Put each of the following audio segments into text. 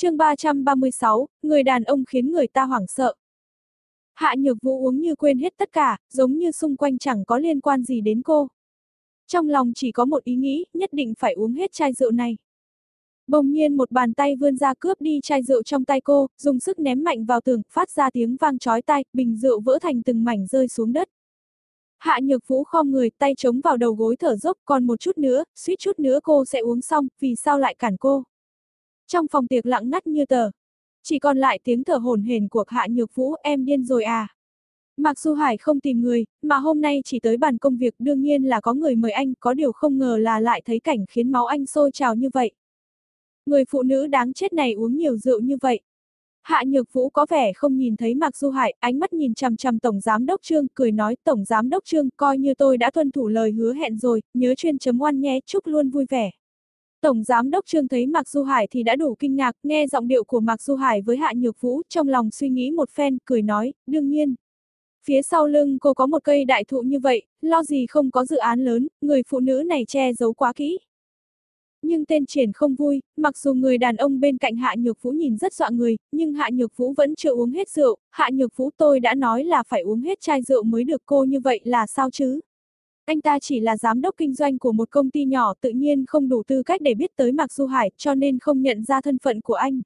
chương 336, người đàn ông khiến người ta hoảng sợ. Hạ nhược vũ uống như quên hết tất cả, giống như xung quanh chẳng có liên quan gì đến cô. Trong lòng chỉ có một ý nghĩ, nhất định phải uống hết chai rượu này. Bỗng nhiên một bàn tay vươn ra cướp đi chai rượu trong tay cô, dùng sức ném mạnh vào tường, phát ra tiếng vang chói tai, bình rượu vỡ thành từng mảnh rơi xuống đất. Hạ nhược vũ khom người, tay chống vào đầu gối thở dốc, còn một chút nữa, suýt chút nữa cô sẽ uống xong, vì sao lại cản cô? Trong phòng tiệc lặng ngắt như tờ. Chỉ còn lại tiếng thở hổn hển của hạ nhược vũ, em điên rồi à? Mặc dù Hải không tìm người, mà hôm nay chỉ tới bàn công việc đương nhiên là có người mời anh, có điều không ngờ là lại thấy cảnh khiến máu anh sôi trào như vậy. Người phụ nữ đáng chết này uống nhiều rượu như vậy. Hạ Nhược Vũ có vẻ không nhìn thấy Mạc Du Hải, ánh mắt nhìn chằm chằm Tổng Giám Đốc Trương, cười nói Tổng Giám Đốc Trương, coi như tôi đã tuân thủ lời hứa hẹn rồi, nhớ chuyên chấm oan nhé, chúc luôn vui vẻ. Tổng Giám Đốc Trương thấy Mạc Du Hải thì đã đủ kinh ngạc, nghe giọng điệu của Mạc Du Hải với Hạ Nhược Vũ, trong lòng suy nghĩ một phen, cười nói, đương nhiên. Phía sau lưng cô có một cây đại thụ như vậy, lo gì không có dự án lớn, người phụ nữ này che giấu quá kỹ. Nhưng tên triển không vui, mặc dù người đàn ông bên cạnh Hạ Nhược Vũ nhìn rất dọa người, nhưng Hạ Nhược Vũ vẫn chưa uống hết rượu, Hạ Nhược Vũ tôi đã nói là phải uống hết chai rượu mới được cô như vậy là sao chứ? Anh ta chỉ là giám đốc kinh doanh của một công ty nhỏ tự nhiên không đủ tư cách để biết tới Mạc Du Hải cho nên không nhận ra thân phận của anh.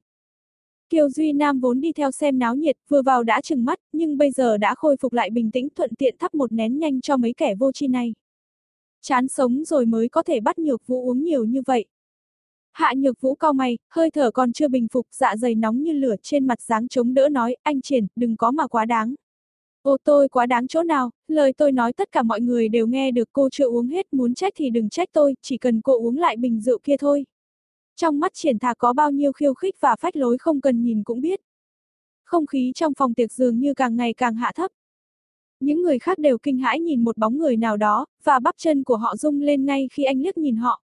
Kiều Duy Nam vốn đi theo xem náo nhiệt, vừa vào đã chừng mắt, nhưng bây giờ đã khôi phục lại bình tĩnh thuận tiện thắp một nén nhanh cho mấy kẻ vô tri này. Chán sống rồi mới có thể bắt nhược vũ uống nhiều như vậy. Hạ nhược vũ cao mày, hơi thở còn chưa bình phục, dạ dày nóng như lửa trên mặt dáng chống đỡ nói, anh triển, đừng có mà quá đáng. Ô tôi quá đáng chỗ nào, lời tôi nói tất cả mọi người đều nghe được cô chưa uống hết, muốn trách thì đừng trách tôi, chỉ cần cô uống lại bình rượu kia thôi. Trong mắt triển thà có bao nhiêu khiêu khích và phách lối không cần nhìn cũng biết. Không khí trong phòng tiệc dường như càng ngày càng hạ thấp. Những người khác đều kinh hãi nhìn một bóng người nào đó, và bắp chân của họ rung lên ngay khi anh liếc nhìn họ.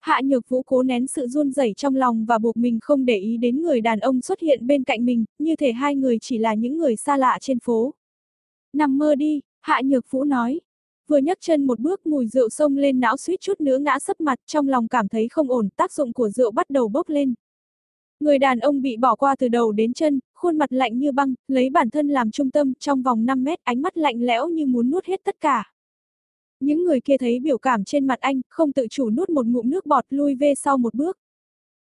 Hạ nhược vũ cố nén sự run rẩy trong lòng và buộc mình không để ý đến người đàn ông xuất hiện bên cạnh mình, như thể hai người chỉ là những người xa lạ trên phố. Nằm mơ đi, hạ nhược vũ nói. Vừa nhấc chân một bước mùi rượu sông lên não suýt chút nữa ngã sấp mặt trong lòng cảm thấy không ổn, tác dụng của rượu bắt đầu bốc lên. Người đàn ông bị bỏ qua từ đầu đến chân, khuôn mặt lạnh như băng, lấy bản thân làm trung tâm, trong vòng 5 mét, ánh mắt lạnh lẽo như muốn nuốt hết tất cả. Những người kia thấy biểu cảm trên mặt anh, không tự chủ nuốt một ngụm nước bọt lui về sau một bước.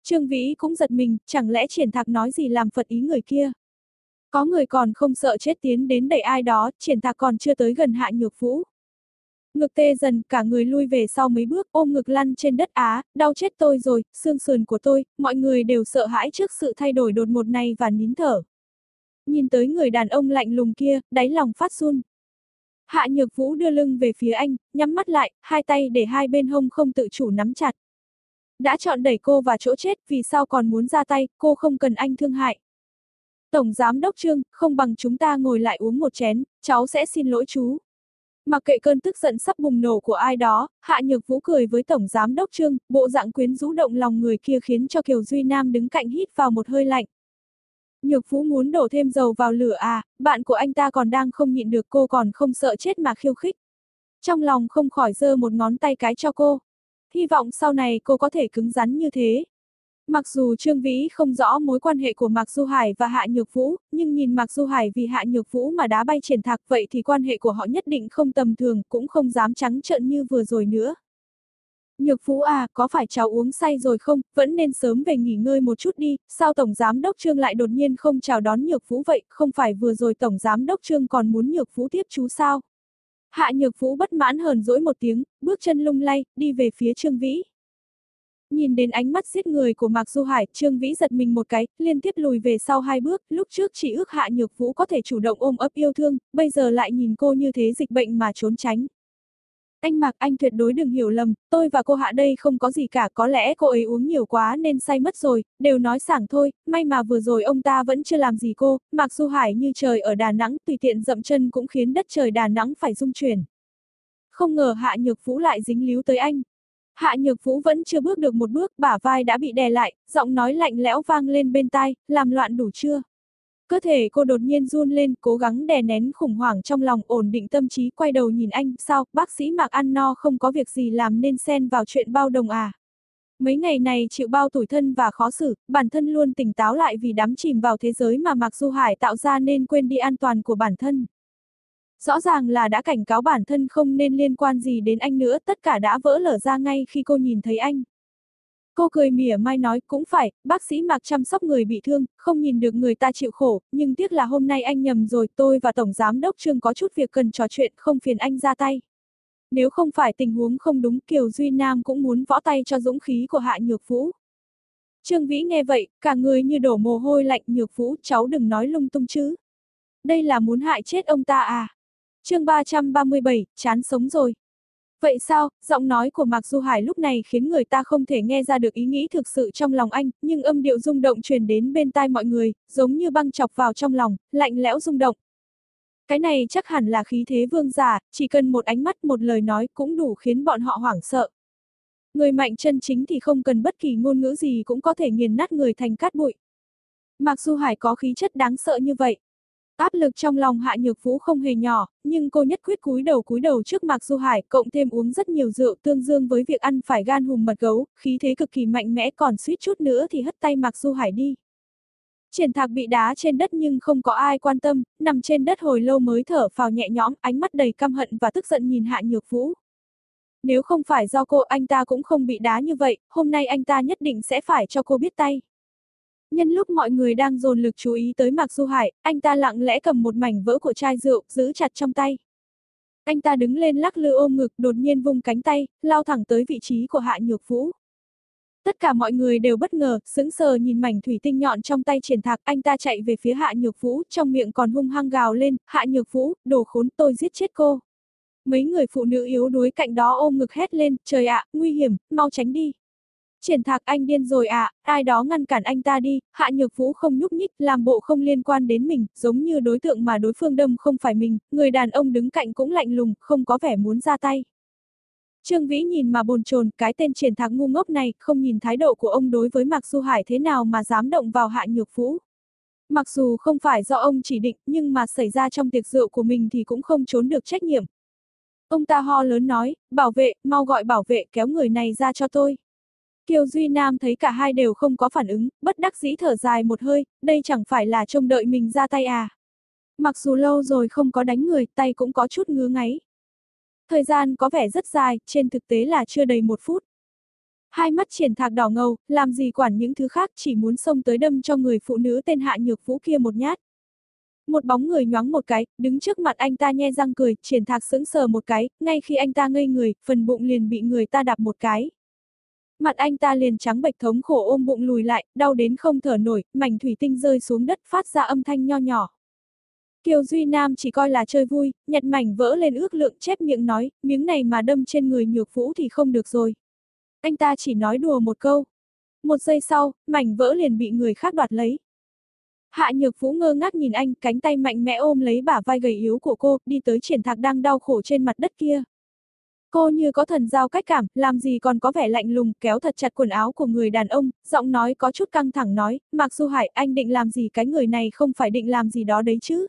Trương Vĩ cũng giật mình, chẳng lẽ triển thạc nói gì làm phật ý người kia. Có người còn không sợ chết tiến đến đẩy ai đó, triển thạc còn chưa tới gần hạ nhược vũ. Ngực tê dần, cả người lui về sau mấy bước, ôm ngực lăn trên đất á, đau chết tôi rồi, xương sườn của tôi, mọi người đều sợ hãi trước sự thay đổi đột ngột này và nín thở. Nhìn tới người đàn ông lạnh lùng kia, đáy lòng phát run. Hạ Nhược Vũ đưa lưng về phía anh, nhắm mắt lại, hai tay để hai bên hông không tự chủ nắm chặt. Đã chọn đẩy cô vào chỗ chết, vì sao còn muốn ra tay, cô không cần anh thương hại. Tổng Giám Đốc Trương, không bằng chúng ta ngồi lại uống một chén, cháu sẽ xin lỗi chú. Mặc kệ cơn tức giận sắp bùng nổ của ai đó, Hạ Nhược Vũ cười với Tổng Giám Đốc Trương, bộ dạng quyến rũ động lòng người kia khiến cho Kiều Duy Nam đứng cạnh hít vào một hơi lạnh. Nhược Vũ muốn đổ thêm dầu vào lửa à, bạn của anh ta còn đang không nhịn được cô còn không sợ chết mà khiêu khích. Trong lòng không khỏi giơ một ngón tay cái cho cô. Hy vọng sau này cô có thể cứng rắn như thế. Mặc dù Trương Vĩ không rõ mối quan hệ của Mạc Du Hải và Hạ Nhược Vũ, nhưng nhìn Mạc Du Hải vì Hạ Nhược Vũ mà đá bay triển thạc vậy thì quan hệ của họ nhất định không tầm thường, cũng không dám trắng trợn như vừa rồi nữa. Nhược Vũ à, có phải cháu uống say rồi không, vẫn nên sớm về nghỉ ngơi một chút đi, sao Tổng Giám Đốc Trương lại đột nhiên không chào đón Nhược Vũ vậy, không phải vừa rồi Tổng Giám Đốc Trương còn muốn Nhược Vũ tiếp chú sao? Hạ Nhược Vũ bất mãn hờn dỗi một tiếng, bước chân lung lay, đi về phía Trương Vĩ. Nhìn đến ánh mắt giết người của Mạc Du Hải, Trương Vĩ giật mình một cái, liên tiếp lùi về sau hai bước, lúc trước chỉ ước Hạ Nhược Vũ có thể chủ động ôm ấp yêu thương, bây giờ lại nhìn cô như thế dịch bệnh mà trốn tránh. Anh Mạc anh tuyệt đối đừng hiểu lầm, tôi và cô Hạ đây không có gì cả, có lẽ cô ấy uống nhiều quá nên say mất rồi, đều nói sảng thôi, may mà vừa rồi ông ta vẫn chưa làm gì cô, Mạc Du Hải như trời ở Đà Nẵng tùy tiện dậm chân cũng khiến đất trời Đà Nẵng phải rung chuyển. Không ngờ Hạ Nhược Vũ lại dính líu tới anh. Hạ Nhược Vũ vẫn chưa bước được một bước, bả vai đã bị đè lại, giọng nói lạnh lẽo vang lên bên tai, làm loạn đủ chưa? Cơ thể cô đột nhiên run lên, cố gắng đè nén khủng hoảng trong lòng, ổn định tâm trí, quay đầu nhìn anh, sao, bác sĩ Mạc ăn no không có việc gì làm nên xen vào chuyện bao đồng à? Mấy ngày này chịu bao tủi thân và khó xử, bản thân luôn tỉnh táo lại vì đắm chìm vào thế giới mà Mạc Du Hải tạo ra nên quên đi an toàn của bản thân. Rõ ràng là đã cảnh cáo bản thân không nên liên quan gì đến anh nữa, tất cả đã vỡ lở ra ngay khi cô nhìn thấy anh. Cô cười mỉa mai nói, cũng phải, bác sĩ Mạc chăm sóc người bị thương, không nhìn được người ta chịu khổ, nhưng tiếc là hôm nay anh nhầm rồi, tôi và Tổng Giám Đốc Trương có chút việc cần trò chuyện, không phiền anh ra tay. Nếu không phải tình huống không đúng, Kiều Duy Nam cũng muốn võ tay cho dũng khí của Hạ Nhược Vũ. Trương Vĩ nghe vậy, cả người như đổ mồ hôi lạnh, Nhược Vũ, cháu đừng nói lung tung chứ. Đây là muốn hại chết ông ta à? Chương 337, chán sống rồi. Vậy sao, giọng nói của Mạc Du Hải lúc này khiến người ta không thể nghe ra được ý nghĩ thực sự trong lòng anh, nhưng âm điệu rung động truyền đến bên tai mọi người, giống như băng chọc vào trong lòng, lạnh lẽo rung động. Cái này chắc hẳn là khí thế vương giả, chỉ cần một ánh mắt một lời nói cũng đủ khiến bọn họ hoảng sợ. Người mạnh chân chính thì không cần bất kỳ ngôn ngữ gì cũng có thể nghiền nát người thành cát bụi. Mặc dù Hải có khí chất đáng sợ như vậy, Áp lực trong lòng Hạ Nhược Vũ không hề nhỏ, nhưng cô nhất quyết cúi đầu cúi đầu trước Mạc Du Hải, cộng thêm uống rất nhiều rượu tương dương với việc ăn phải gan hùm mật gấu, khí thế cực kỳ mạnh mẽ còn suýt chút nữa thì hất tay Mạc Du Hải đi. Triển thạc bị đá trên đất nhưng không có ai quan tâm, nằm trên đất hồi lâu mới thở phào nhẹ nhõm, ánh mắt đầy căm hận và tức giận nhìn Hạ Nhược Vũ. Nếu không phải do cô anh ta cũng không bị đá như vậy, hôm nay anh ta nhất định sẽ phải cho cô biết tay. Nhân lúc mọi người đang dồn lực chú ý tới Mạc Du Hải, anh ta lặng lẽ cầm một mảnh vỡ của chai rượu, giữ chặt trong tay. Anh ta đứng lên lắc lư ôm ngực, đột nhiên vung cánh tay, lao thẳng tới vị trí của Hạ Nhược Vũ. Tất cả mọi người đều bất ngờ, sững sờ nhìn mảnh thủy tinh nhọn trong tay triển thạc, anh ta chạy về phía Hạ Nhược Vũ, trong miệng còn hung hăng gào lên, Hạ Nhược Vũ, đồ khốn, tôi giết chết cô. Mấy người phụ nữ yếu đuối cạnh đó ôm ngực hét lên, trời ạ, nguy hiểm, mau tránh đi. Triển thạc anh điên rồi à, ai đó ngăn cản anh ta đi, hạ nhược vũ không nhúc nhích, làm bộ không liên quan đến mình, giống như đối tượng mà đối phương đâm không phải mình, người đàn ông đứng cạnh cũng lạnh lùng, không có vẻ muốn ra tay. Trương Vĩ nhìn mà bồn chồn, cái tên triển thạc ngu ngốc này, không nhìn thái độ của ông đối với Mạc Du Hải thế nào mà dám động vào hạ nhược vũ. Mặc dù không phải do ông chỉ định, nhưng mà xảy ra trong tiệc rượu của mình thì cũng không trốn được trách nhiệm. Ông ta ho lớn nói, bảo vệ, mau gọi bảo vệ kéo người này ra cho tôi. Kiều Duy Nam thấy cả hai đều không có phản ứng, bất đắc dĩ thở dài một hơi, đây chẳng phải là trông đợi mình ra tay à. Mặc dù lâu rồi không có đánh người, tay cũng có chút ngứa ngáy. Thời gian có vẻ rất dài, trên thực tế là chưa đầy một phút. Hai mắt triển thạc đỏ ngầu, làm gì quản những thứ khác chỉ muốn xông tới đâm cho người phụ nữ tên hạ nhược vũ kia một nhát. Một bóng người nhoáng một cái, đứng trước mặt anh ta nhe răng cười, triển thạc sững sờ một cái, ngay khi anh ta ngây người, phần bụng liền bị người ta đạp một cái. Mặt anh ta liền trắng bệch thống khổ ôm bụng lùi lại, đau đến không thở nổi, mảnh thủy tinh rơi xuống đất phát ra âm thanh nho nhỏ. Kiều Duy Nam chỉ coi là chơi vui, nhặt mảnh vỡ lên ước lượng chép miệng nói, miếng này mà đâm trên người nhược vũ thì không được rồi. Anh ta chỉ nói đùa một câu. Một giây sau, mảnh vỡ liền bị người khác đoạt lấy. Hạ nhược vũ ngơ ngác nhìn anh, cánh tay mạnh mẽ ôm lấy bả vai gầy yếu của cô, đi tới triển thạc đang đau khổ trên mặt đất kia. Cô như có thần giao cách cảm, làm gì còn có vẻ lạnh lùng, kéo thật chặt quần áo của người đàn ông, giọng nói có chút căng thẳng nói, Mạc Du Hải, anh định làm gì cái người này không phải định làm gì đó đấy chứ.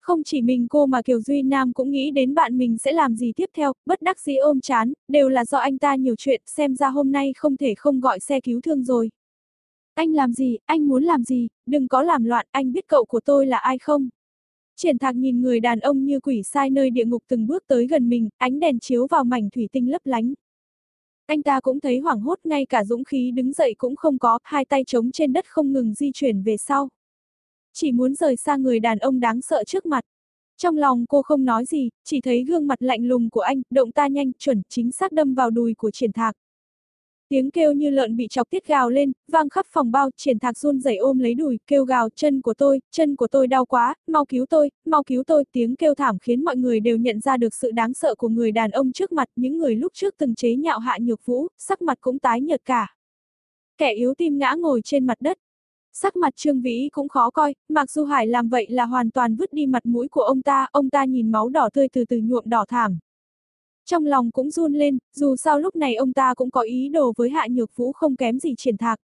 Không chỉ mình cô mà Kiều Duy Nam cũng nghĩ đến bạn mình sẽ làm gì tiếp theo, bất đắc dĩ ôm chán, đều là do anh ta nhiều chuyện, xem ra hôm nay không thể không gọi xe cứu thương rồi. Anh làm gì, anh muốn làm gì, đừng có làm loạn, anh biết cậu của tôi là ai không? Triển thạc nhìn người đàn ông như quỷ sai nơi địa ngục từng bước tới gần mình, ánh đèn chiếu vào mảnh thủy tinh lấp lánh. Anh ta cũng thấy hoảng hốt ngay cả dũng khí đứng dậy cũng không có, hai tay trống trên đất không ngừng di chuyển về sau. Chỉ muốn rời xa người đàn ông đáng sợ trước mặt. Trong lòng cô không nói gì, chỉ thấy gương mặt lạnh lùng của anh, động ta nhanh, chuẩn, chính xác đâm vào đùi của triển thạc. Tiếng kêu như lợn bị chọc tiết gào lên, vang khắp phòng bao, triển thạc run rẩy ôm lấy đùi, kêu gào, chân của tôi, chân của tôi đau quá, mau cứu tôi, mau cứu tôi, tiếng kêu thảm khiến mọi người đều nhận ra được sự đáng sợ của người đàn ông trước mặt, những người lúc trước từng chế nhạo hạ nhược vũ, sắc mặt cũng tái nhợt cả. Kẻ yếu tim ngã ngồi trên mặt đất. Sắc mặt Trương Vĩ cũng khó coi, mặc dù Hải làm vậy là hoàn toàn vứt đi mặt mũi của ông ta, ông ta nhìn máu đỏ tươi từ từ nhuộm đỏ thảm, trong lòng cũng run lên, dù sao lúc này ông ta cũng có ý đồ với hạ nhược vũ không kém gì triển thạc.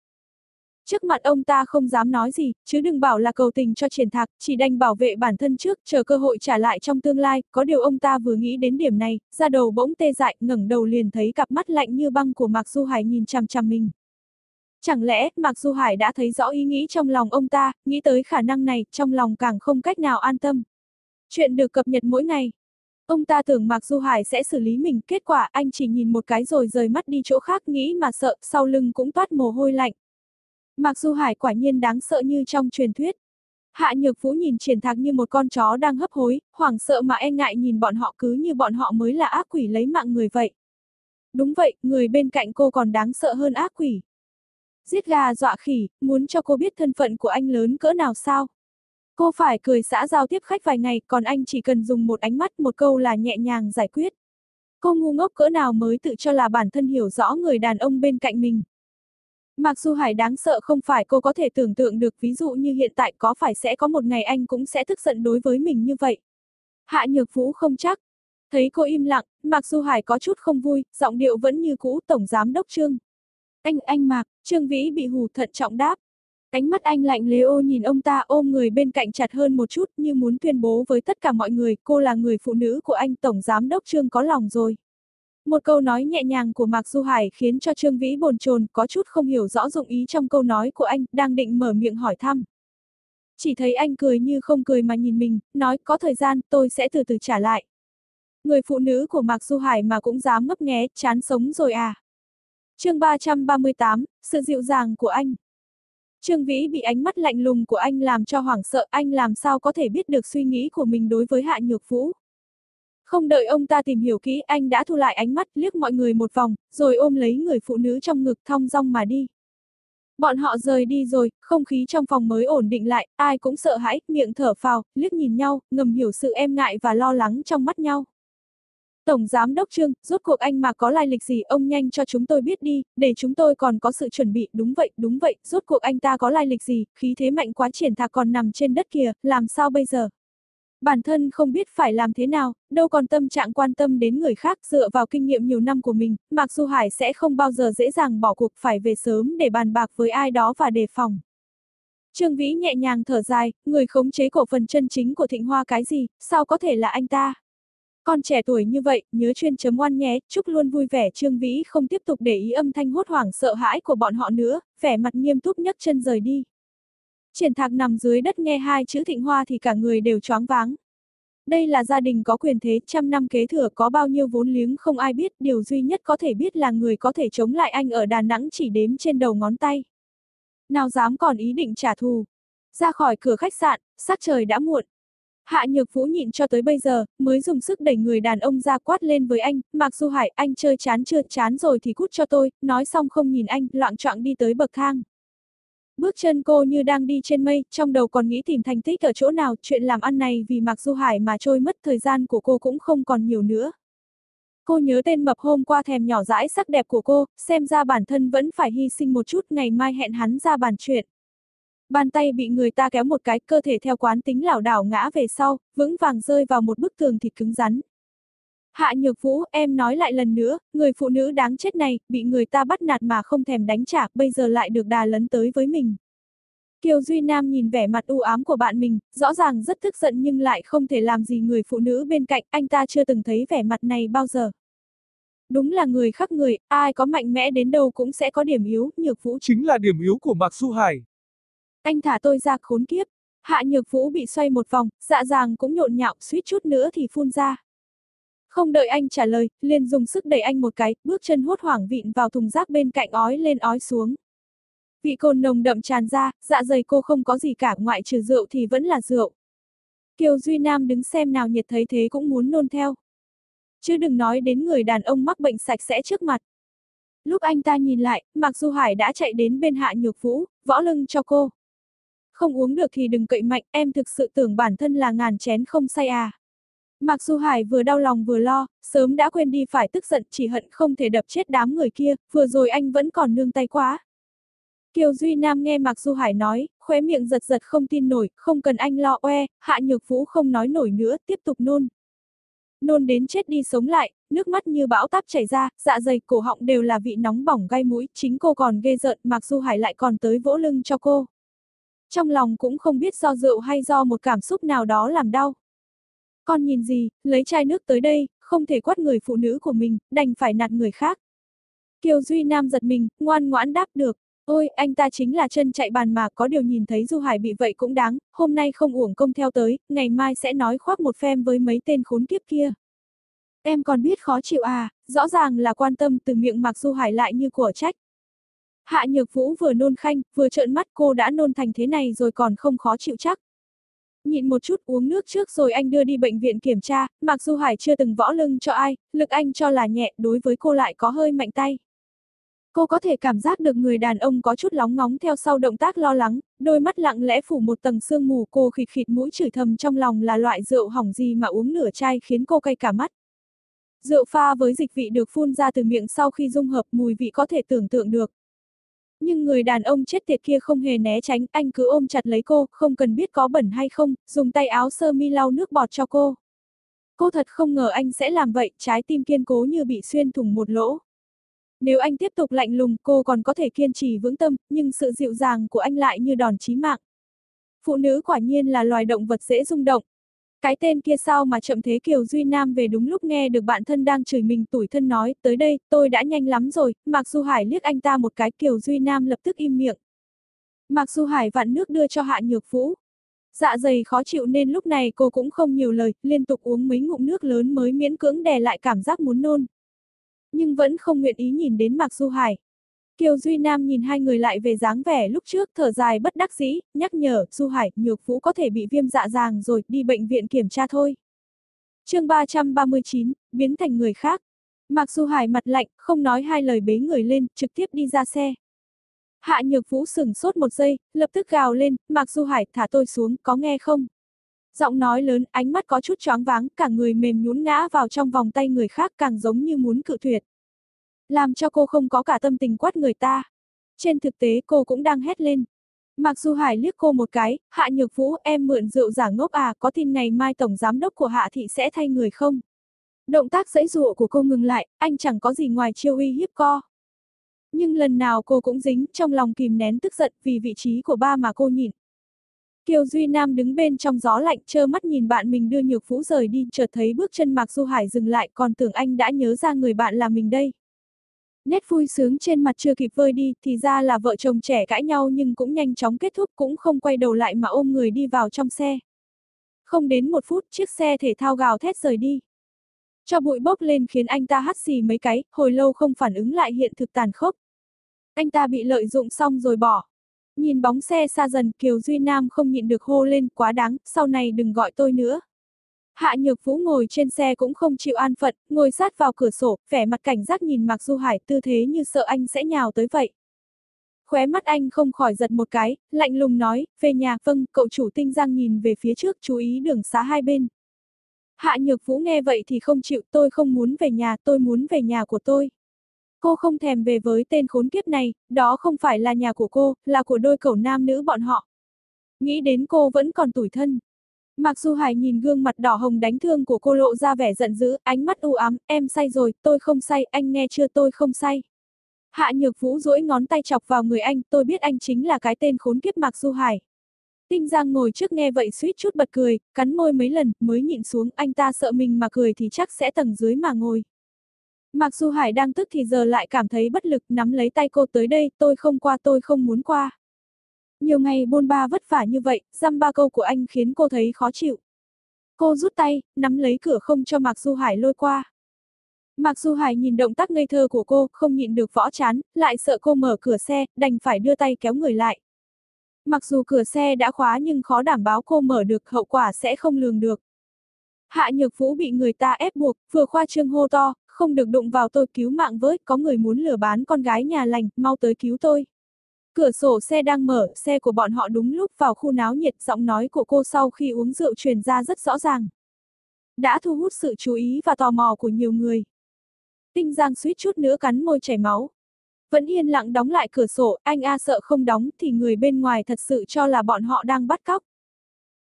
Trước mặt ông ta không dám nói gì, chứ đừng bảo là cầu tình cho triển thạc, chỉ đành bảo vệ bản thân trước, chờ cơ hội trả lại trong tương lai, có điều ông ta vừa nghĩ đến điểm này, ra đầu bỗng tê dại, ngẩng đầu liền thấy cặp mắt lạnh như băng của Mạc Du Hải nhìn chằm chằm mình. Chẳng lẽ, Mạc Du Hải đã thấy rõ ý nghĩ trong lòng ông ta, nghĩ tới khả năng này, trong lòng càng không cách nào an tâm. Chuyện được cập nhật mỗi ngày. Ông ta tưởng Mạc Du Hải sẽ xử lý mình, kết quả anh chỉ nhìn một cái rồi rời mắt đi chỗ khác nghĩ mà sợ, sau lưng cũng toát mồ hôi lạnh. Mạc Du Hải quả nhiên đáng sợ như trong truyền thuyết. Hạ Nhược Vũ nhìn triển thạc như một con chó đang hấp hối, hoảng sợ mà e ngại nhìn bọn họ cứ như bọn họ mới là ác quỷ lấy mạng người vậy. Đúng vậy, người bên cạnh cô còn đáng sợ hơn ác quỷ. Giết gà dọa khỉ, muốn cho cô biết thân phận của anh lớn cỡ nào sao? Cô phải cười xã giao tiếp khách vài ngày, còn anh chỉ cần dùng một ánh mắt một câu là nhẹ nhàng giải quyết. Cô ngu ngốc cỡ nào mới tự cho là bản thân hiểu rõ người đàn ông bên cạnh mình. Mặc dù Hải đáng sợ không phải cô có thể tưởng tượng được ví dụ như hiện tại có phải sẽ có một ngày anh cũng sẽ tức giận đối với mình như vậy. Hạ Nhược Vũ không chắc. Thấy cô im lặng, Mặc dù Hải có chút không vui, giọng điệu vẫn như cũ Tổng Giám Đốc Trương. Anh, anh Mạc, Trương Vĩ bị hù thận trọng đáp. Ánh mắt anh lạnh Leo nhìn ông ta ôm người bên cạnh chặt hơn một chút như muốn tuyên bố với tất cả mọi người cô là người phụ nữ của anh Tổng Giám Đốc Trương có lòng rồi. Một câu nói nhẹ nhàng của Mạc Du Hải khiến cho Trương Vĩ bồn chồn có chút không hiểu rõ dụng ý trong câu nói của anh, đang định mở miệng hỏi thăm. Chỉ thấy anh cười như không cười mà nhìn mình, nói có thời gian tôi sẽ từ từ trả lại. Người phụ nữ của Mạc Du Hải mà cũng dám ngấp nghé, chán sống rồi à. chương 338, sự dịu dàng của anh. Trương Vĩ bị ánh mắt lạnh lùng của anh làm cho hoảng sợ, anh làm sao có thể biết được suy nghĩ của mình đối với Hạ Nhược Vũ. Không đợi ông ta tìm hiểu kỹ, anh đã thu lại ánh mắt, liếc mọi người một vòng, rồi ôm lấy người phụ nữ trong ngực thong dong mà đi. Bọn họ rời đi rồi, không khí trong phòng mới ổn định lại, ai cũng sợ hãi, miệng thở phào, liếc nhìn nhau, ngầm hiểu sự em ngại và lo lắng trong mắt nhau. Tổng Giám Đốc Trương, rốt cuộc anh mà có lai lịch gì ông nhanh cho chúng tôi biết đi, để chúng tôi còn có sự chuẩn bị, đúng vậy, đúng vậy, rốt cuộc anh ta có lai lịch gì, khí thế mạnh quá triển thạc còn nằm trên đất kìa, làm sao bây giờ? Bản thân không biết phải làm thế nào, đâu còn tâm trạng quan tâm đến người khác dựa vào kinh nghiệm nhiều năm của mình, Mạc Du Hải sẽ không bao giờ dễ dàng bỏ cuộc phải về sớm để bàn bạc với ai đó và đề phòng. Trương Vĩ nhẹ nhàng thở dài, người khống chế cổ phần chân chính của Thịnh Hoa cái gì, sao có thể là anh ta? Con trẻ tuổi như vậy, nhớ chuyên chấm oan nhé, chúc luôn vui vẻ Trương Vĩ không tiếp tục để ý âm thanh hốt hoảng sợ hãi của bọn họ nữa, vẻ mặt nghiêm túc nhấc chân rời đi. Triển thạc nằm dưới đất nghe hai chữ thịnh hoa thì cả người đều choáng váng. Đây là gia đình có quyền thế, trăm năm kế thừa có bao nhiêu vốn liếng không ai biết, điều duy nhất có thể biết là người có thể chống lại anh ở Đà Nẵng chỉ đếm trên đầu ngón tay. Nào dám còn ý định trả thù. Ra khỏi cửa khách sạn, sắc trời đã muộn. Hạ Nhược Vũ nhịn cho tới bây giờ, mới dùng sức đẩy người đàn ông ra quát lên với anh, Mạc Du Hải, anh chơi chán chưa, chán rồi thì cút cho tôi, nói xong không nhìn anh, loạn trọng đi tới bậc thang. Bước chân cô như đang đi trên mây, trong đầu còn nghĩ tìm thành tích ở chỗ nào, chuyện làm ăn này vì Mạc Du Hải mà trôi mất thời gian của cô cũng không còn nhiều nữa. Cô nhớ tên mập hôm qua thèm nhỏ dãi sắc đẹp của cô, xem ra bản thân vẫn phải hy sinh một chút ngày mai hẹn hắn ra bàn chuyện. Bàn tay bị người ta kéo một cái, cơ thể theo quán tính lảo đảo ngã về sau, vững vàng rơi vào một bức tường thịt cứng rắn. Hạ Nhược Vũ, em nói lại lần nữa, người phụ nữ đáng chết này, bị người ta bắt nạt mà không thèm đánh trả, bây giờ lại được đà lấn tới với mình. Kiều Duy Nam nhìn vẻ mặt u ám của bạn mình, rõ ràng rất tức giận nhưng lại không thể làm gì người phụ nữ bên cạnh, anh ta chưa từng thấy vẻ mặt này bao giờ. Đúng là người khác người, ai có mạnh mẽ đến đâu cũng sẽ có điểm yếu, Nhược Vũ chính là điểm yếu của Mạc Du Hải. Anh thả tôi ra khốn kiếp. Hạ Nhược Vũ bị xoay một vòng, dạ dàng cũng nhộn nhạo, suýt chút nữa thì phun ra. Không đợi anh trả lời, liền dùng sức đẩy anh một cái, bước chân hốt hoảng vịn vào thùng rác bên cạnh ói lên ói xuống. Vị cồn nồng đậm tràn ra, dạ dày cô không có gì cả ngoại trừ rượu thì vẫn là rượu. Kiều Duy Nam đứng xem nào nhiệt thấy thế cũng muốn nôn theo. Chứ đừng nói đến người đàn ông mắc bệnh sạch sẽ trước mặt. Lúc anh ta nhìn lại, Mạc Du Hải đã chạy đến bên Hạ Nhược Vũ, võ lưng cho cô. Không uống được thì đừng cậy mạnh, em thực sự tưởng bản thân là ngàn chén không say à. Mặc dù Hải vừa đau lòng vừa lo, sớm đã quên đi phải tức giận chỉ hận không thể đập chết đám người kia, vừa rồi anh vẫn còn nương tay quá. Kiều Duy Nam nghe Mạc Du Hải nói, khóe miệng giật giật không tin nổi, không cần anh lo oe, Hạ Nhược Vũ không nói nổi nữa, tiếp tục nôn. Nôn đến chết đi sống lại, nước mắt như bão táp chảy ra, dạ dày, cổ họng đều là vị nóng bỏng gai mũi, chính cô còn ghê rợn, Mạc Du Hải lại còn tới vỗ lưng cho cô. Trong lòng cũng không biết do rượu hay do một cảm xúc nào đó làm đau. Con nhìn gì, lấy chai nước tới đây, không thể quát người phụ nữ của mình, đành phải nạt người khác. Kiều Duy Nam giật mình, ngoan ngoãn đáp được. Ôi, anh ta chính là chân chạy bàn mà có điều nhìn thấy Du Hải bị vậy cũng đáng, hôm nay không uổng công theo tới, ngày mai sẽ nói khoác một phem với mấy tên khốn kiếp kia. Em còn biết khó chịu à, rõ ràng là quan tâm từ miệng Mạc Du Hải lại như của trách. Hạ Nhược Vũ vừa nôn khanh, vừa trợn mắt cô đã nôn thành thế này rồi còn không khó chịu chắc. Nhịn một chút uống nước trước rồi anh đưa đi bệnh viện kiểm tra, mặc dù Hải chưa từng võ lưng cho ai, lực anh cho là nhẹ, đối với cô lại có hơi mạnh tay. Cô có thể cảm giác được người đàn ông có chút lóng ngóng theo sau động tác lo lắng, đôi mắt lặng lẽ phủ một tầng sương mù cô khịt khịt mũi chửi thầm trong lòng là loại rượu hỏng gì mà uống nửa chai khiến cô cay cả mắt. Rượu pha với dịch vị được phun ra từ miệng sau khi dung hợp mùi vị có thể tưởng tượng được. Nhưng người đàn ông chết tiệt kia không hề né tránh, anh cứ ôm chặt lấy cô, không cần biết có bẩn hay không, dùng tay áo sơ mi lau nước bọt cho cô. Cô thật không ngờ anh sẽ làm vậy, trái tim kiên cố như bị xuyên thủng một lỗ. Nếu anh tiếp tục lạnh lùng, cô còn có thể kiên trì vững tâm, nhưng sự dịu dàng của anh lại như đòn chí mạng. Phụ nữ quả nhiên là loài động vật dễ rung động, cái tên kia sao mà chậm thế Kiều Duy Nam về đúng lúc nghe được bạn thân đang chửi mình tủi thân nói, tới đây, tôi đã nhanh lắm rồi, Mạc Du Hải liếc anh ta một cái Kiều Duy Nam lập tức im miệng. Mạc Du Hải vặn nước đưa cho Hạ Nhược Vũ. Dạ dày khó chịu nên lúc này cô cũng không nhiều lời, liên tục uống mấy ngụm nước lớn mới miễn cưỡng đè lại cảm giác muốn nôn. Nhưng vẫn không nguyện ý nhìn đến Mạc Du Hải. Kiều Duy Nam nhìn hai người lại về dáng vẻ lúc trước thở dài bất đắc dĩ, nhắc nhở, Du Hải, Nhược Vũ có thể bị viêm dạ dàng rồi, đi bệnh viện kiểm tra thôi. chương 339, biến thành người khác. Mặc Du Hải mặt lạnh, không nói hai lời bế người lên, trực tiếp đi ra xe. Hạ Nhược Vũ sửng sốt một giây, lập tức gào lên, Mạc Du Hải thả tôi xuống, có nghe không? Giọng nói lớn, ánh mắt có chút choáng váng, cả người mềm nhún ngã vào trong vòng tay người khác càng giống như muốn cự tuyệt làm cho cô không có cả tâm tình quát người ta. Trên thực tế cô cũng đang hét lên. Mặc dù Hải liếc cô một cái, Hạ Nhược Vũ em mượn rượu giả ngốc à, có tin ngày mai tổng giám đốc của Hạ Thị sẽ thay người không? Động tác dãy dụa của cô ngừng lại, anh chẳng có gì ngoài chiêu uy hiếp co. Nhưng lần nào cô cũng dính trong lòng kìm nén tức giận vì vị trí của ba mà cô nhìn. Kiều Duy Nam đứng bên trong gió lạnh trơ mắt nhìn bạn mình đưa Nhược Vũ rời đi, chợt thấy bước chân Mạc Du Hải dừng lại còn tưởng anh đã nhớ ra người bạn là mình đây. Nét vui sướng trên mặt chưa kịp vơi đi, thì ra là vợ chồng trẻ cãi nhau nhưng cũng nhanh chóng kết thúc cũng không quay đầu lại mà ôm người đi vào trong xe. Không đến một phút, chiếc xe thể thao gào thét rời đi. Cho bụi bốc lên khiến anh ta hắt xì mấy cái, hồi lâu không phản ứng lại hiện thực tàn khốc. Anh ta bị lợi dụng xong rồi bỏ. Nhìn bóng xe xa dần Kiều Duy Nam không nhịn được hô lên quá đáng, sau này đừng gọi tôi nữa. Hạ Nhược Vũ ngồi trên xe cũng không chịu an phận, ngồi sát vào cửa sổ, vẻ mặt cảnh giác nhìn Mạc Du Hải tư thế như sợ anh sẽ nhào tới vậy. Khóe mắt anh không khỏi giật một cái, lạnh lùng nói, về nhà, vâng, cậu chủ tinh giang nhìn về phía trước chú ý đường xá hai bên. Hạ Nhược Vũ nghe vậy thì không chịu, tôi không muốn về nhà, tôi muốn về nhà của tôi. Cô không thèm về với tên khốn kiếp này, đó không phải là nhà của cô, là của đôi cậu nam nữ bọn họ. Nghĩ đến cô vẫn còn tủi thân, Mặc Du Hải nhìn gương mặt đỏ hồng đánh thương của cô lộ ra vẻ giận dữ, ánh mắt u ám, em say rồi, tôi không say, anh nghe chưa tôi không say. Hạ Nhược Vũ duỗi ngón tay chọc vào người anh, tôi biết anh chính là cái tên khốn kiếp Mạc Du Hải. Tinh Giang ngồi trước nghe vậy suýt chút bật cười, cắn môi mấy lần, mới nhịn xuống, anh ta sợ mình mà cười thì chắc sẽ tầng dưới mà ngồi. Mạc Du Hải đang tức thì giờ lại cảm thấy bất lực, nắm lấy tay cô tới đây, tôi không qua tôi không muốn qua. Nhiều ngày bôn ba vất vả như vậy, dăm ba câu của anh khiến cô thấy khó chịu. Cô rút tay, nắm lấy cửa không cho Mạc Du Hải lôi qua. Mạc Du Hải nhìn động tác ngây thơ của cô, không nhịn được võ chán, lại sợ cô mở cửa xe, đành phải đưa tay kéo người lại. Mặc dù cửa xe đã khóa nhưng khó đảm bảo cô mở được, hậu quả sẽ không lường được. Hạ Nhược Vũ bị người ta ép buộc, vừa khoa trương hô to, không được đụng vào tôi cứu mạng với, có người muốn lừa bán con gái nhà lành, mau tới cứu tôi. Cửa sổ xe đang mở, xe của bọn họ đúng lúc vào khu náo nhiệt, giọng nói của cô sau khi uống rượu truyền ra rất rõ ràng. Đã thu hút sự chú ý và tò mò của nhiều người. Tinh Giang suýt chút nữa cắn môi chảy máu. Vẫn yên lặng đóng lại cửa sổ, anh A sợ không đóng thì người bên ngoài thật sự cho là bọn họ đang bắt cóc.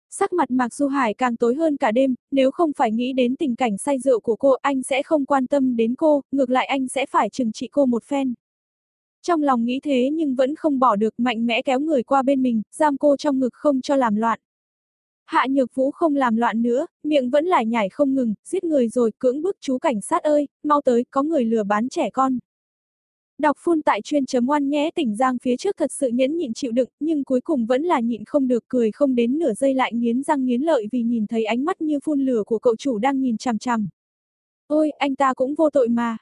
Sắc mặt Mạc Du Hải càng tối hơn cả đêm, nếu không phải nghĩ đến tình cảnh say rượu của cô, anh sẽ không quan tâm đến cô, ngược lại anh sẽ phải trừng trị cô một phen. Trong lòng nghĩ thế nhưng vẫn không bỏ được mạnh mẽ kéo người qua bên mình, giam cô trong ngực không cho làm loạn. Hạ Nhược Vũ không làm loạn nữa, miệng vẫn lại nhảy không ngừng, giết người rồi cưỡng bức chú cảnh sát ơi, mau tới, có người lừa bán trẻ con. Đọc phun tại chuyên chấm oan nhé tỉnh Giang phía trước thật sự nhẫn nhịn chịu đựng, nhưng cuối cùng vẫn là nhịn không được cười không đến nửa giây lại nghiến răng nghiến lợi vì nhìn thấy ánh mắt như phun lửa của cậu chủ đang nhìn chằm chằm. Ôi, anh ta cũng vô tội mà.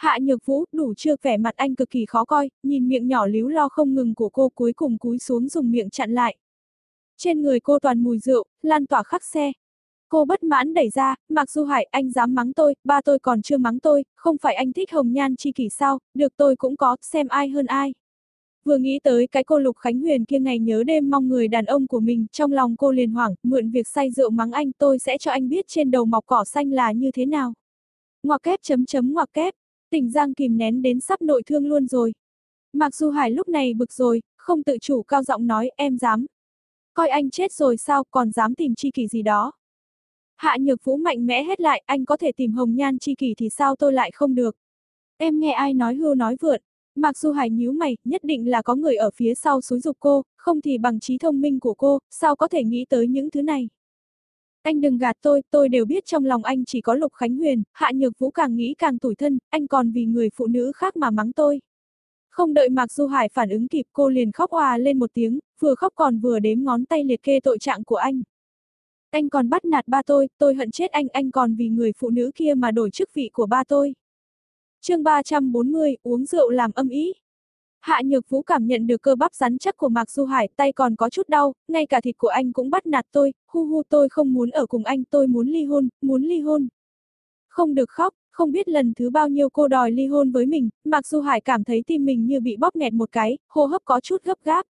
Hạ Nhược Vũ, đủ chưa vẻ mặt anh cực kỳ khó coi, nhìn miệng nhỏ líu lo không ngừng của cô cuối cùng cúi xuống dùng miệng chặn lại. Trên người cô toàn mùi rượu, lan tỏa khắc xe. Cô bất mãn đẩy ra, mặc dù Hải anh dám mắng tôi, ba tôi còn chưa mắng tôi, không phải anh thích hồng nhan chi kỷ sao, được tôi cũng có, xem ai hơn ai. Vừa nghĩ tới cái cô Lục Khánh Huyền kia ngày nhớ đêm mong người đàn ông của mình, trong lòng cô liền hoảng, mượn việc say rượu mắng anh tôi sẽ cho anh biết trên đầu mọc cỏ xanh là như thế nào. Ngoặc kép chấm chấm ngoặc kép, tình giang kìm nén đến sắp nội thương luôn rồi. Mặc dù Hải lúc này bực rồi, không tự chủ cao giọng nói em dám, Coi anh chết rồi sao còn dám tìm chi kỷ gì đó. Hạ nhược vũ mạnh mẽ hết lại, anh có thể tìm hồng nhan chi kỷ thì sao tôi lại không được. Em nghe ai nói hưu nói vượt, Mặc dù hải nhíu mày, nhất định là có người ở phía sau xúi dục cô, không thì bằng trí thông minh của cô, sao có thể nghĩ tới những thứ này. Anh đừng gạt tôi, tôi đều biết trong lòng anh chỉ có Lục Khánh Huyền, Hạ Nhược Vũ càng nghĩ càng tủi thân, anh còn vì người phụ nữ khác mà mắng tôi. Không đợi Mạc Du Hải phản ứng kịp cô liền khóc hòa lên một tiếng, vừa khóc còn vừa đếm ngón tay liệt kê tội trạng của anh. Anh còn bắt nạt ba tôi, tôi hận chết anh, anh còn vì người phụ nữ kia mà đổi chức vị của ba tôi. chương 340, uống rượu làm âm ý. Hạ Nhược Vũ cảm nhận được cơ bắp rắn chắc của Mạc Du Hải, tay còn có chút đau, ngay cả thịt của anh cũng bắt nạt tôi, hu hu tôi không muốn ở cùng anh, tôi muốn ly hôn, muốn ly hôn. Không được khóc, không biết lần thứ bao nhiêu cô đòi ly hôn với mình, Mạc Du Hải cảm thấy tim mình như bị bóp nghẹt một cái, hô hấp có chút gấp gáp.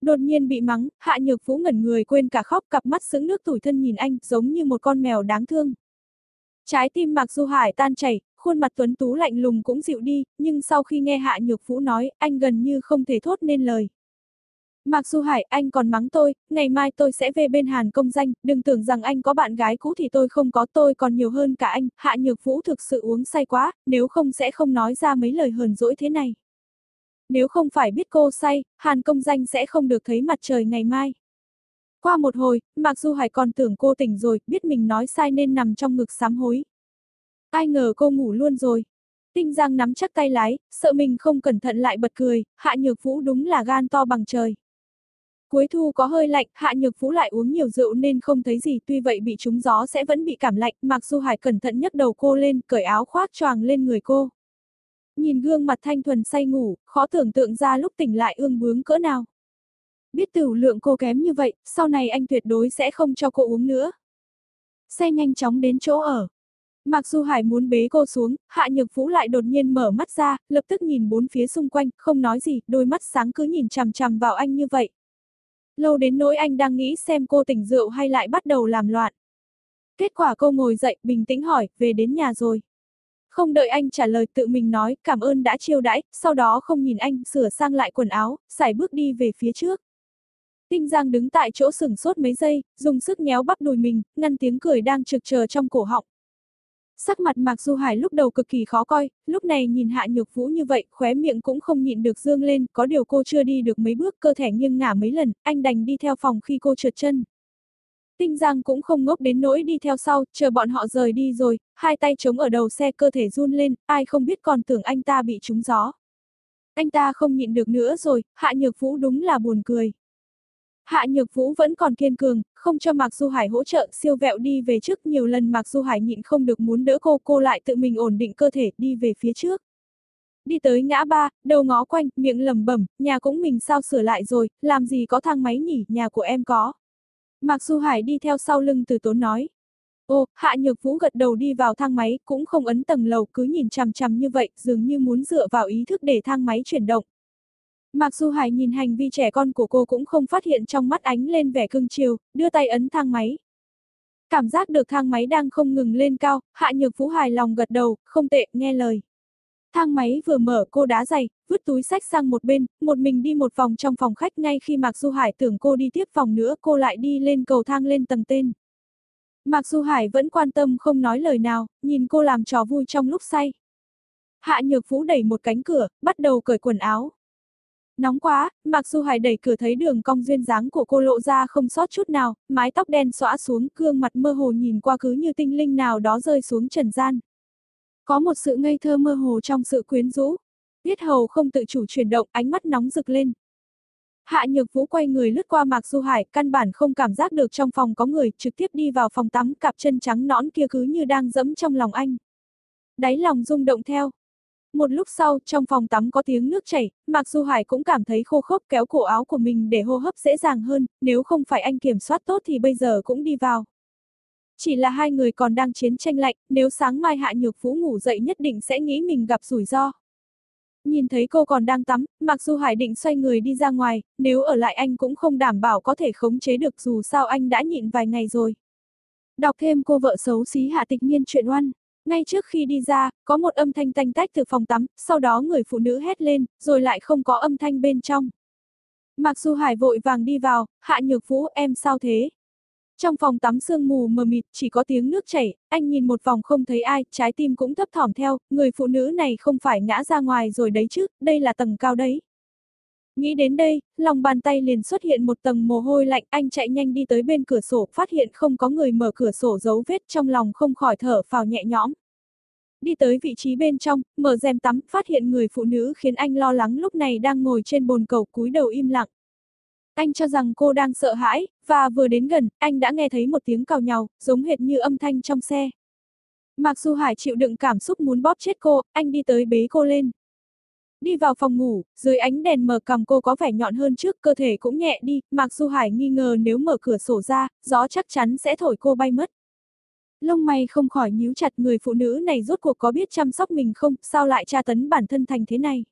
Đột nhiên bị mắng, Hạ Nhược Vũ ngẩn người quên cả khóc cặp mắt sững nước tủi thân nhìn anh, giống như một con mèo đáng thương. Trái tim Mạc Du Hải tan chảy, khuôn mặt tuấn tú lạnh lùng cũng dịu đi, nhưng sau khi nghe Hạ Nhược Vũ nói, anh gần như không thể thốt nên lời. Mạc Du Hải, anh còn mắng tôi, ngày mai tôi sẽ về bên Hàn công danh, đừng tưởng rằng anh có bạn gái cũ thì tôi không có tôi còn nhiều hơn cả anh, Hạ Nhược Vũ thực sự uống say quá, nếu không sẽ không nói ra mấy lời hờn dỗi thế này. Nếu không phải biết cô say, Hàn công danh sẽ không được thấy mặt trời ngày mai. Qua một hồi, Mạc Du Hải còn tưởng cô tỉnh rồi, biết mình nói sai nên nằm trong ngực sám hối. Ai ngờ cô ngủ luôn rồi. Tinh Giang nắm chắc tay lái, sợ mình không cẩn thận lại bật cười, Hạ Nhược Vũ đúng là gan to bằng trời. Cuối thu có hơi lạnh, Hạ Nhược Vũ lại uống nhiều rượu nên không thấy gì, tuy vậy bị trúng gió sẽ vẫn bị cảm lạnh, Mặc Du Hải cẩn thận nhấc đầu cô lên, cởi áo khoác choàng lên người cô. Nhìn gương mặt thanh thuần say ngủ, khó tưởng tượng ra lúc tỉnh lại ương bướng cỡ nào. Biết tửu lượng cô kém như vậy, sau này anh tuyệt đối sẽ không cho cô uống nữa. Xe nhanh chóng đến chỗ ở. Mặc dù Hải muốn bế cô xuống, Hạ Nhược Vũ lại đột nhiên mở mắt ra, lập tức nhìn bốn phía xung quanh, không nói gì, đôi mắt sáng cứ nhìn chằm chằm vào anh như vậy. Lâu đến nỗi anh đang nghĩ xem cô tỉnh rượu hay lại bắt đầu làm loạn. Kết quả cô ngồi dậy, bình tĩnh hỏi, về đến nhà rồi. Không đợi anh trả lời tự mình nói, cảm ơn đã chiêu đãi, sau đó không nhìn anh, sửa sang lại quần áo, xài bước đi về phía trước. Tinh Giang đứng tại chỗ sửng sốt mấy giây, dùng sức nhéo bắp đùi mình, ngăn tiếng cười đang trực chờ trong cổ họng. Sắc mặt Mạc Du Hải lúc đầu cực kỳ khó coi, lúc này nhìn Hạ Nhược Vũ như vậy, khóe miệng cũng không nhịn được dương lên, có điều cô chưa đi được mấy bước, cơ thể nghiêng ngả mấy lần, anh đành đi theo phòng khi cô trượt chân. Tinh Giang cũng không ngốc đến nỗi đi theo sau, chờ bọn họ rời đi rồi, hai tay chống ở đầu xe cơ thể run lên, ai không biết còn tưởng anh ta bị trúng gió. Anh ta không nhịn được nữa rồi, Hạ Nhược Vũ đúng là buồn cười. Hạ Nhược Vũ vẫn còn kiên cường, không cho Mạc Du Hải hỗ trợ, siêu vẹo đi về trước nhiều lần Mạc Du Hải nhịn không được muốn đỡ cô, cô lại tự mình ổn định cơ thể, đi về phía trước. Đi tới ngã ba, đầu ngó quanh, miệng lẩm bẩm, nhà cũng mình sao sửa lại rồi, làm gì có thang máy nhỉ, nhà của em có. Mạc Du Hải đi theo sau lưng từ tốn nói. Ô, Hạ Nhược Vũ gật đầu đi vào thang máy, cũng không ấn tầng lầu, cứ nhìn chằm chằm như vậy, dường như muốn dựa vào ý thức để thang máy chuyển động. Mạc Du Hải nhìn hành vi trẻ con của cô cũng không phát hiện trong mắt ánh lên vẻ cưng chiều, đưa tay ấn thang máy. Cảm giác được thang máy đang không ngừng lên cao, Hạ Nhược Vũ hài lòng gật đầu, không tệ, nghe lời. Thang máy vừa mở cô đá giày, vứt túi sách sang một bên, một mình đi một vòng trong phòng khách ngay khi Mạc Du Hải tưởng cô đi tiếp phòng nữa cô lại đi lên cầu thang lên tầng tên. Mạc Du Hải vẫn quan tâm không nói lời nào, nhìn cô làm trò vui trong lúc say. Hạ Nhược Vũ đẩy một cánh cửa, bắt đầu cởi quần áo. Nóng quá, Mạc Du Hải đẩy cửa thấy đường cong duyên dáng của cô lộ ra không sót chút nào, mái tóc đen xõa xuống, gương mặt mơ hồ nhìn qua cứ như tinh linh nào đó rơi xuống trần gian. Có một sự ngây thơ mơ hồ trong sự quyến rũ. Tiết hầu không tự chủ chuyển động, ánh mắt nóng rực lên. Hạ Nhược Vũ quay người lướt qua Mạc Du Hải, căn bản không cảm giác được trong phòng có người, trực tiếp đi vào phòng tắm, cặp chân trắng nõn kia cứ như đang dẫm trong lòng anh. Đáy lòng rung động theo. Một lúc sau, trong phòng tắm có tiếng nước chảy, Mạc Du Hải cũng cảm thấy khô khốc kéo cổ áo của mình để hô hấp dễ dàng hơn, nếu không phải anh kiểm soát tốt thì bây giờ cũng đi vào. Chỉ là hai người còn đang chiến tranh lạnh, nếu sáng mai Hạ Nhược Vũ ngủ dậy nhất định sẽ nghĩ mình gặp rủi ro. Nhìn thấy cô còn đang tắm, mặc Du Hải định xoay người đi ra ngoài, nếu ở lại anh cũng không đảm bảo có thể khống chế được dù sao anh đã nhịn vài ngày rồi. Đọc thêm cô vợ xấu xí Hạ Tịch Nhiên chuyện oan. Ngay trước khi đi ra, có một âm thanh tanh tách từ phòng tắm, sau đó người phụ nữ hét lên, rồi lại không có âm thanh bên trong. Mặc dù Hải vội vàng đi vào, Hạ Nhược Vũ em sao thế? Trong phòng tắm sương mù mờ mịt, chỉ có tiếng nước chảy, anh nhìn một vòng không thấy ai, trái tim cũng thấp thỏm theo, người phụ nữ này không phải ngã ra ngoài rồi đấy chứ, đây là tầng cao đấy. Nghĩ đến đây, lòng bàn tay liền xuất hiện một tầng mồ hôi lạnh, anh chạy nhanh đi tới bên cửa sổ, phát hiện không có người mở cửa sổ dấu vết trong lòng không khỏi thở phào nhẹ nhõm. Đi tới vị trí bên trong, mở rèm tắm, phát hiện người phụ nữ khiến anh lo lắng lúc này đang ngồi trên bồn cầu cúi đầu im lặng. Anh cho rằng cô đang sợ hãi, và vừa đến gần, anh đã nghe thấy một tiếng cào nhào, giống hệt như âm thanh trong xe. Mặc dù Hải chịu đựng cảm xúc muốn bóp chết cô, anh đi tới bế cô lên. Đi vào phòng ngủ, dưới ánh đèn mờ cầm cô có vẻ nhọn hơn trước, cơ thể cũng nhẹ đi, Mặc dù Hải nghi ngờ nếu mở cửa sổ ra, gió chắc chắn sẽ thổi cô bay mất. Lông mày không khỏi nhíu chặt người phụ nữ này rốt cuộc có biết chăm sóc mình không, sao lại tra tấn bản thân thành thế này.